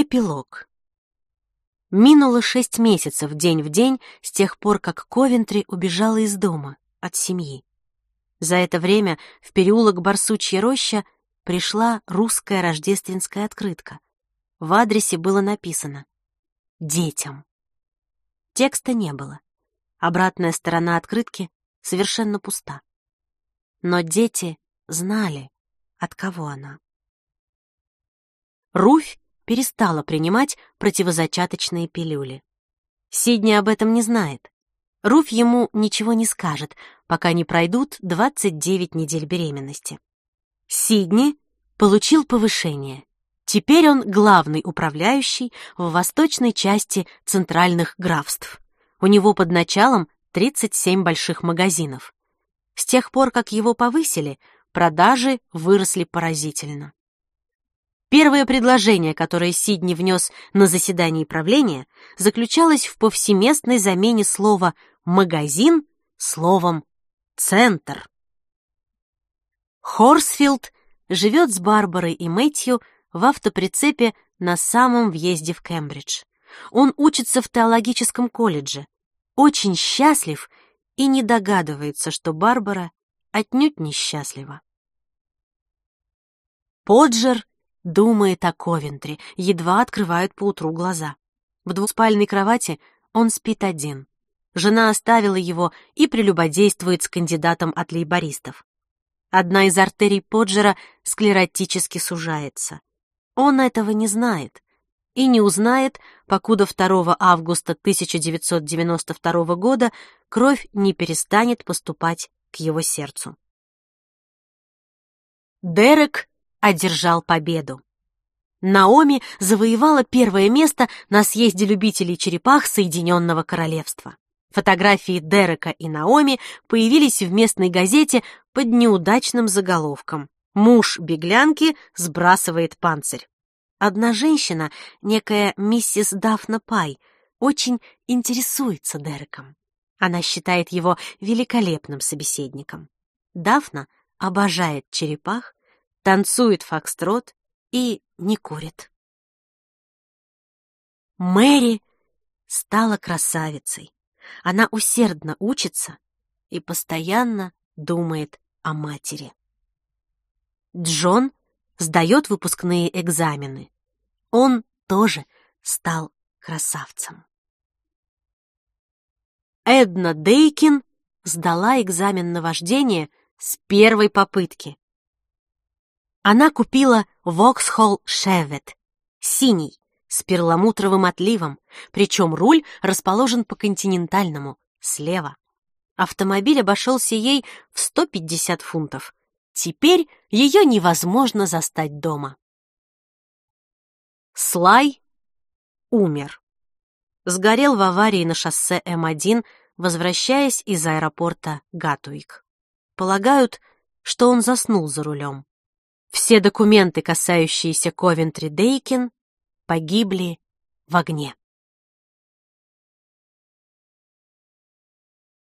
Эпилог. Минуло шесть месяцев день в день с тех пор, как Ковентри убежала из дома, от семьи. За это время в переулок Барсучья роща пришла русская рождественская открытка. В адресе было написано «Детям». Текста не было. Обратная сторона открытки совершенно пуста. Но дети знали, от кого она. Руфь перестала принимать противозачаточные пилюли. Сидни об этом не знает. Руфь ему ничего не скажет, пока не пройдут 29 недель беременности. Сидни получил повышение. Теперь он главный управляющий в восточной части центральных графств. У него под началом 37 больших магазинов. С тех пор, как его повысили, продажи выросли поразительно. Первое предложение, которое Сидни внес на заседании правления, заключалось в повсеместной замене слова «магазин» словом «центр». Хорсфилд живет с Барбарой и Мэтью в автоприцепе на самом въезде в Кембридж. Он учится в теологическом колледже, очень счастлив и не догадывается, что Барбара отнюдь несчастлива. Поджер думает о Ковентри, едва открывают поутру глаза. В двуспальной кровати он спит один. Жена оставила его и прелюбодействует с кандидатом от лейбористов. Одна из артерий Поджера склеротически сужается. Он этого не знает и не узнает, покуда 2 августа 1992 года кровь не перестанет поступать к его сердцу. Дерек одержал победу. Наоми завоевала первое место на съезде любителей черепах Соединенного Королевства. Фотографии Дерека и Наоми появились в местной газете под неудачным заголовком «Муж беглянки сбрасывает панцирь». Одна женщина, некая миссис Дафна Пай, очень интересуется Дереком. Она считает его великолепным собеседником. Дафна обожает черепах, танцует фокстрот и не курит. Мэри стала красавицей. Она усердно учится и постоянно думает о матери. Джон сдает выпускные экзамены. Он тоже стал красавцем. Эдна Дейкин сдала экзамен на вождение с первой попытки она купила Vauxhall Chevette, синий, с перламутровым отливом, причем руль расположен по континентальному, слева. Автомобиль обошелся ей в 150 фунтов. Теперь ее невозможно застать дома. Слай умер. Сгорел в аварии на шоссе М1, возвращаясь из аэропорта Гатуик. Полагают, что он заснул за рулем. Все документы, касающиеся Ковентри Дейкин, погибли в огне.